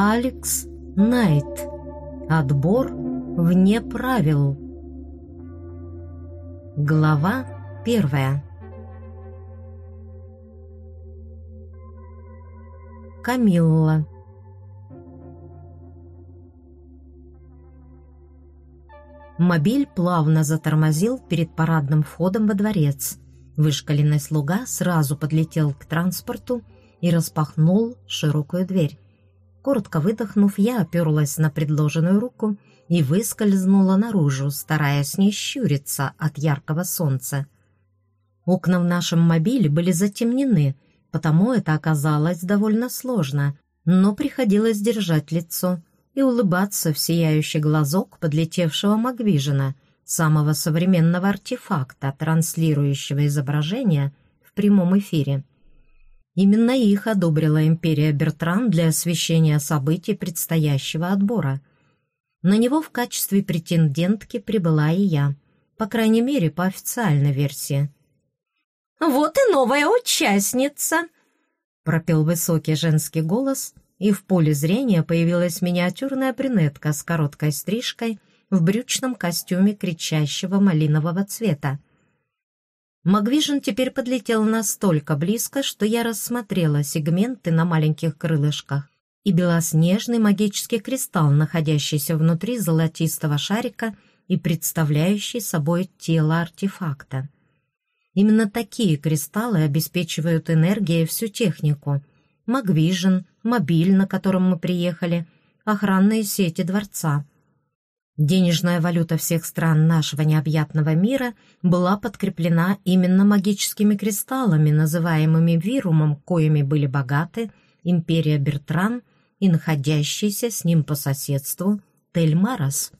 Алекс Найт. Отбор вне правил. Глава первая. Камилла. Мобиль плавно затормозил перед парадным входом во дворец. Вышкаленный слуга сразу подлетел к транспорту и распахнул широкую дверь. Коротко выдохнув, я оперлась на предложенную руку и выскользнула наружу, стараясь не щуриться от яркого солнца. Окна в нашем мобиле были затемнены, потому это оказалось довольно сложно, но приходилось держать лицо и улыбаться в сияющий глазок подлетевшего Магвижина, самого современного артефакта, транслирующего изображение в прямом эфире. Именно их одобрила империя Бертран для освещения событий предстоящего отбора. На него в качестве претендентки прибыла и я, по крайней мере, по официальной версии. «Вот и новая участница!» пропел высокий женский голос, и в поле зрения появилась миниатюрная брюнетка с короткой стрижкой в брючном костюме кричащего малинового цвета. Магвижин теперь подлетел настолько близко, что я рассмотрела сегменты на маленьких крылышках и белоснежный магический кристалл, находящийся внутри золотистого шарика и представляющий собой тело артефакта. Именно такие кристаллы обеспечивают энергией всю технику. Магвижен, мобиль, на котором мы приехали, охранные сети дворца. Денежная валюта всех стран нашего необъятного мира была подкреплена именно магическими кристаллами, называемыми вирумом, коими были богаты империя Бертран и находящийся с ним по соседству Тельмарас.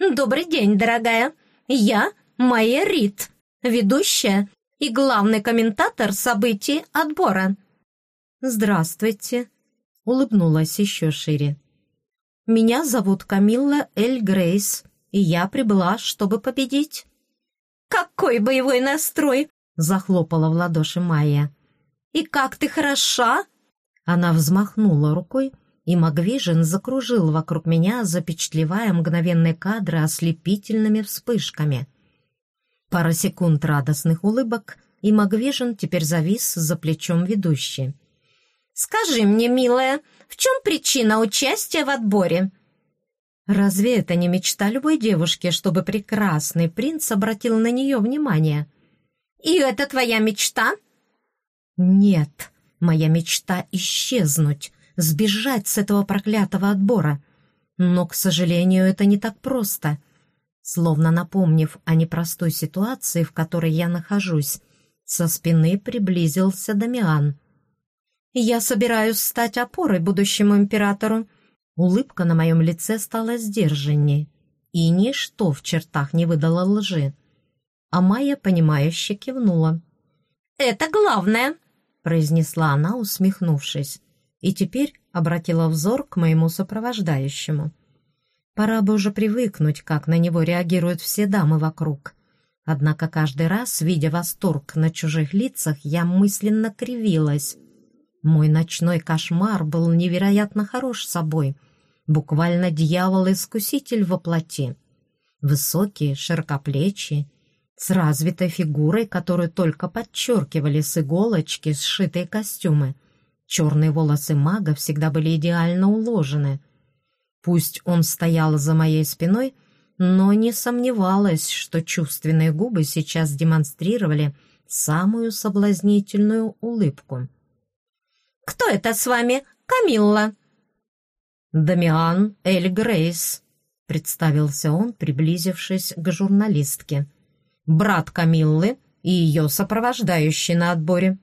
«Добрый день, дорогая! Я Майя Рид!» ведущая и главный комментатор событий отбора». «Здравствуйте», — улыбнулась еще шире. «Меня зовут Камилла Эль Грейс, и я прибыла, чтобы победить». «Какой боевой настрой!» — захлопала в ладоши Майя. «И как ты хороша!» Она взмахнула рукой, и Магвижин закружил вокруг меня, запечатлевая мгновенные кадры ослепительными вспышками — Пара секунд радостных улыбок, и Магвижин теперь завис за плечом ведущей. «Скажи мне, милая, в чем причина участия в отборе?» «Разве это не мечта любой девушки, чтобы прекрасный принц обратил на нее внимание?» «И это твоя мечта?» «Нет, моя мечта — исчезнуть, сбежать с этого проклятого отбора. Но, к сожалению, это не так просто. Словно напомнив о непростой ситуации, в которой я нахожусь, со спины приблизился Дамиан. «Я собираюсь стать опорой будущему императору». Улыбка на моем лице стала сдержанней, и ничто в чертах не выдало лжи. А Майя, понимающе кивнула. «Это главное», — произнесла она, усмехнувшись, и теперь обратила взор к моему сопровождающему. Пора бы уже привыкнуть, как на него реагируют все дамы вокруг. Однако каждый раз, видя восторг на чужих лицах, я мысленно кривилась. Мой ночной кошмар был невероятно хорош собой. Буквально дьявол-искуситель во плоти. Высокий, широкоплечий, с развитой фигурой, которую только подчеркивали с иголочки сшитые костюмы. Черные волосы мага всегда были идеально уложены — Пусть он стоял за моей спиной, но не сомневалась, что чувственные губы сейчас демонстрировали самую соблазнительную улыбку. «Кто это с вами? Камилла?» «Дамиан Эль Грейс», — представился он, приблизившись к журналистке. «Брат Камиллы и ее сопровождающий на отборе».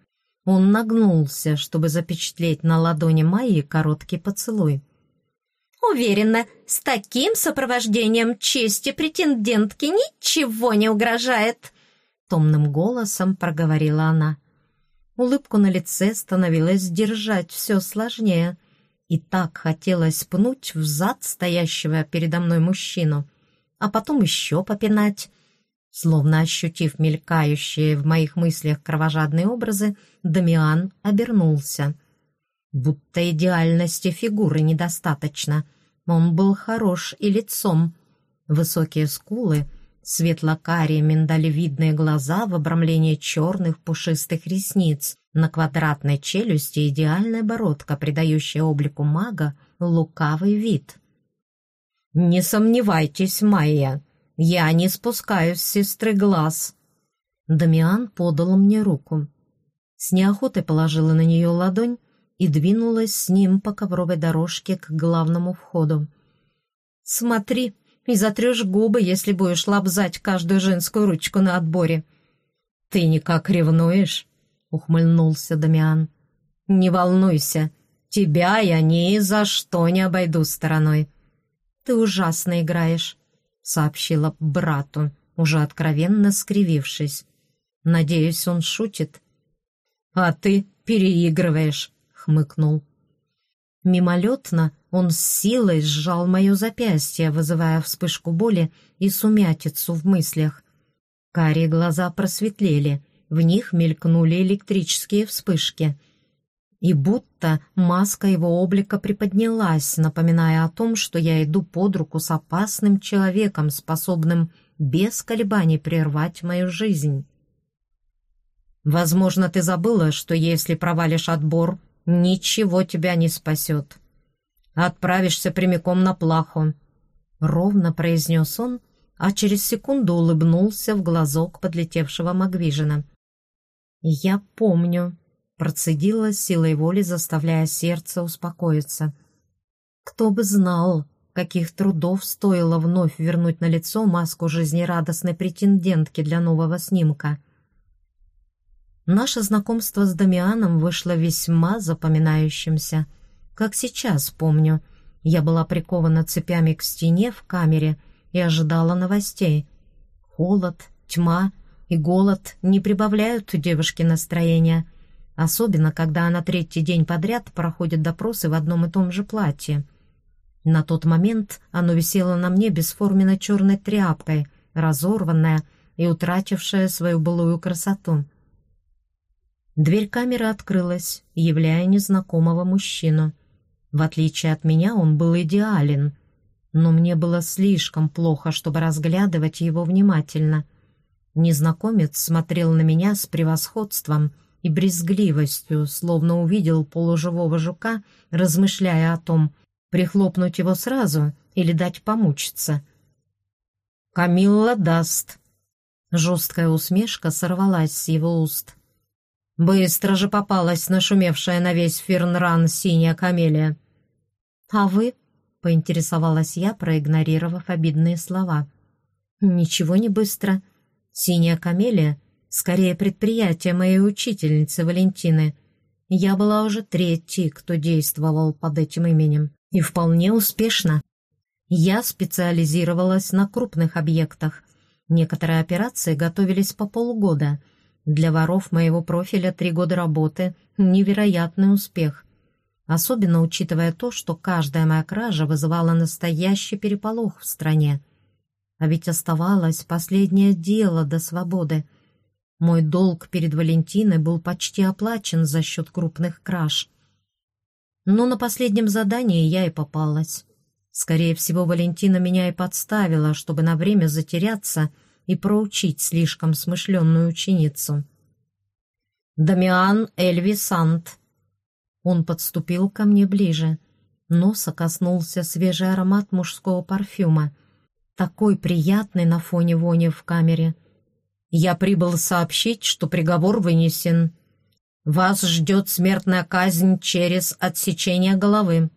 Он нагнулся, чтобы запечатлеть на ладони Майи короткий поцелуй. Уверена, с таким сопровождением чести претендентки ничего не угрожает!» Томным голосом проговорила она. Улыбку на лице становилось сдержать все сложнее. И так хотелось пнуть в зад стоящего передо мной мужчину, а потом еще попинать. Словно ощутив мелькающие в моих мыслях кровожадные образы, Дамиан обернулся — Будто идеальности фигуры недостаточно. Он был хорош и лицом. Высокие скулы, светло-карие миндалевидные глаза в обрамлении черных пушистых ресниц, на квадратной челюсти идеальная бородка, придающая облику мага лукавый вид. «Не сомневайтесь, Майя, я не спускаю с сестры глаз». Дамиан подал мне руку. С неохотой положила на нее ладонь и двинулась с ним по ковровой дорожке к главному входу. «Смотри и затрешь губы, если будешь лобзать каждую женскую ручку на отборе». «Ты никак ревнуешь?» — ухмыльнулся Дамиан. «Не волнуйся, тебя я ни за что не обойду стороной». «Ты ужасно играешь», — сообщила брату, уже откровенно скривившись. «Надеюсь, он шутит». «А ты переигрываешь», хмыкнул. Мимолетно он с силой сжал мое запястье, вызывая вспышку боли и сумятицу в мыслях. Карие глаза просветлели, в них мелькнули электрические вспышки. И будто маска его облика приподнялась, напоминая о том, что я иду под руку с опасным человеком, способным без колебаний прервать мою жизнь. «Возможно, ты забыла, что если провалишь отбор, ничего тебя не спасет. Отправишься прямиком на плаху», — ровно произнес он, а через секунду улыбнулся в глазок подлетевшего Магвижина. «Я помню», — процедила силой воли, заставляя сердце успокоиться. «Кто бы знал, каких трудов стоило вновь вернуть на лицо маску жизнерадостной претендентки для нового снимка». Наше знакомство с Дамианом вышло весьма запоминающимся. Как сейчас помню, я была прикована цепями к стене в камере и ожидала новостей. Холод, тьма и голод не прибавляют девушке настроения, особенно когда она третий день подряд проходит допросы в одном и том же платье. На тот момент оно висело на мне бесформенной черной тряпкой, разорванная и утратившая свою былую красоту. Дверь камеры открылась, являя незнакомого мужчину. В отличие от меня он был идеален, но мне было слишком плохо, чтобы разглядывать его внимательно. Незнакомец смотрел на меня с превосходством и брезгливостью, словно увидел полуживого жука, размышляя о том, прихлопнуть его сразу или дать помучиться. «Камилла даст». Жесткая усмешка сорвалась с его уст. Быстро же попалась нашумевшая на весь Фирнран синяя камелия. «А вы?» — поинтересовалась я, проигнорировав обидные слова. «Ничего не быстро. Синяя камелия — скорее предприятие моей учительницы Валентины. Я была уже третьей, кто действовал под этим именем, и вполне успешно. Я специализировалась на крупных объектах. Некоторые операции готовились по полгода — для воров моего профиля три года работы — невероятный успех. Особенно учитывая то, что каждая моя кража вызывала настоящий переполох в стране. А ведь оставалось последнее дело до свободы. Мой долг перед Валентиной был почти оплачен за счет крупных краж. Но на последнем задании я и попалась. Скорее всего, Валентина меня и подставила, чтобы на время затеряться — и проучить слишком смышленную ученицу. «Дамиан Эльвисант!» Он подступил ко мне ближе. Носа коснулся свежий аромат мужского парфюма, такой приятный на фоне вони в камере. «Я прибыл сообщить, что приговор вынесен. Вас ждет смертная казнь через отсечение головы».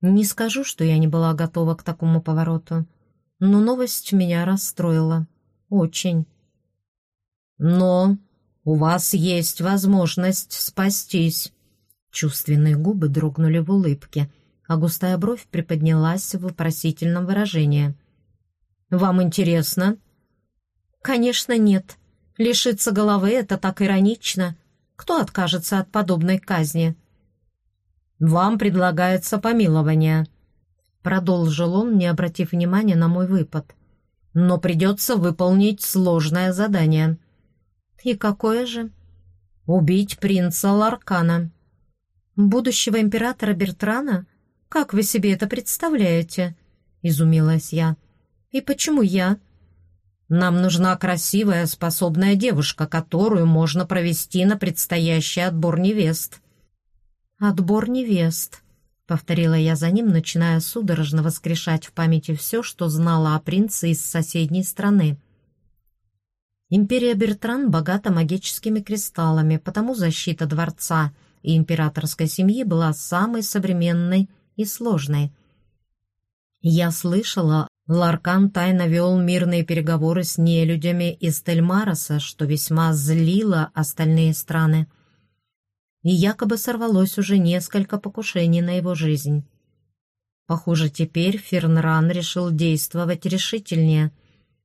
Не скажу, что я не была готова к такому повороту но новость меня расстроила. Очень. «Но у вас есть возможность спастись». Чувственные губы дрогнули в улыбке, а густая бровь приподнялась в вопросительном выражении. «Вам интересно?» «Конечно, нет. Лишиться головы — это так иронично. Кто откажется от подобной казни?» «Вам предлагается помилование», Продолжил он, не обратив внимания на мой выпад. «Но придется выполнить сложное задание». «И какое же?» «Убить принца Ларкана». «Будущего императора Бертрана? Как вы себе это представляете?» — изумилась я. «И почему я?» «Нам нужна красивая, способная девушка, которую можно провести на предстоящий отбор невест». «Отбор невест», — повторила я за ним, начиная судорожно воскрешать в памяти все, что знала о принце из соседней страны. Империя Бертран богата магическими кристаллами, потому защита дворца императорской семьи была самой современной и сложной. Я слышала, Ларкан тайно вел мирные переговоры с нелюдями из Тельмароса, что весьма злило остальные страны. И якобы сорвалось уже несколько покушений на его жизнь. Похоже, теперь Фернран решил действовать решительнее.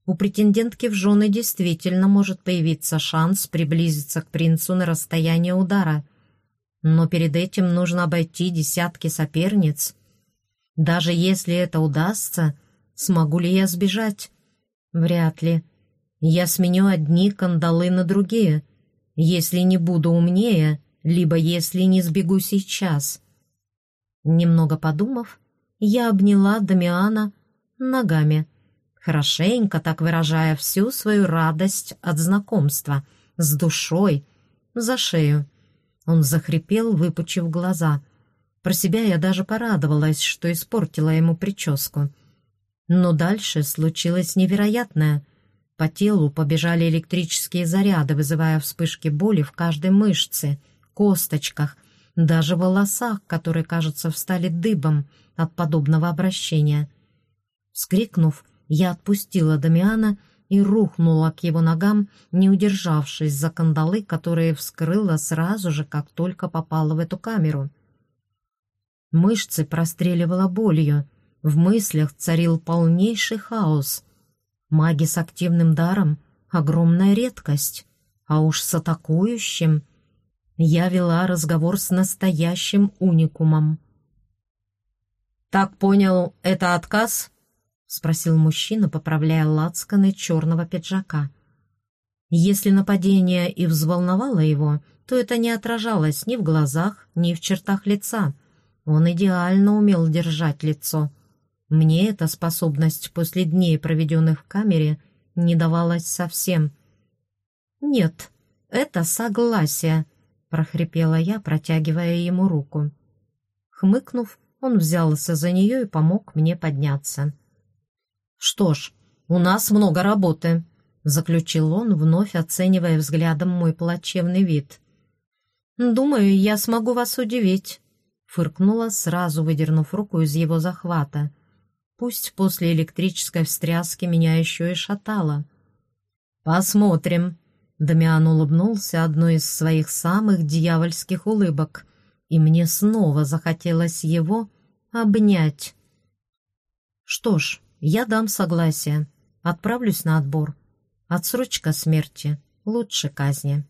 У претендентки в жены действительно может появиться шанс приблизиться к принцу на расстояние удара. Но перед этим нужно обойти десятки соперниц — даже если это удастся, смогу ли я сбежать? Вряд ли. Я сменю одни кандалы на другие, если не буду умнее, либо если не сбегу сейчас. Немного подумав, я обняла Дамиана ногами, хорошенько так выражая всю свою радость от знакомства, с душой, за шею. Он захрипел, выпучив глаза — про себя я даже порадовалась, что испортила ему прическу. Но дальше случилось невероятное. По телу побежали электрические заряды, вызывая вспышки боли в каждой мышце, косточках, даже волосах, которые, кажется, встали дыбом от подобного обращения. Вскрикнув, я отпустила Дамиана и рухнула к его ногам, не удержавшись за кандалы, которые вскрыла сразу же, как только попала в эту камеру. Мышцы простреливало болью. В мыслях царил полнейший хаос. Маги с активным даром — огромная редкость. А уж с атакующим... Я вела разговор с настоящим уникумом. «Так понял, это отказ?» — спросил мужчина, поправляя лацканы черного пиджака. Если нападение и взволновало его, то это не отражалось ни в глазах, ни в чертах лица — он идеально умел держать лицо. Мне эта способность после дней, проведенных в камере, не давалась совсем. «Нет, это согласие», — прохрипела я, протягивая ему руку. Хмыкнув, он взялся за нее и помог мне подняться. «Что ж, у нас много работы», — заключил он, вновь оценивая взглядом мой плачевный вид. «Думаю, я смогу вас удивить» фыркнула, сразу выдернув руку из его захвата. Пусть после электрической встряски меня еще и шатало. «Посмотрим», — Дамиан улыбнулся одной из своих самых дьявольских улыбок, и мне снова захотелось его обнять. «Что ж, я дам согласие. Отправлюсь на отбор. Отсрочка смерти лучше казни».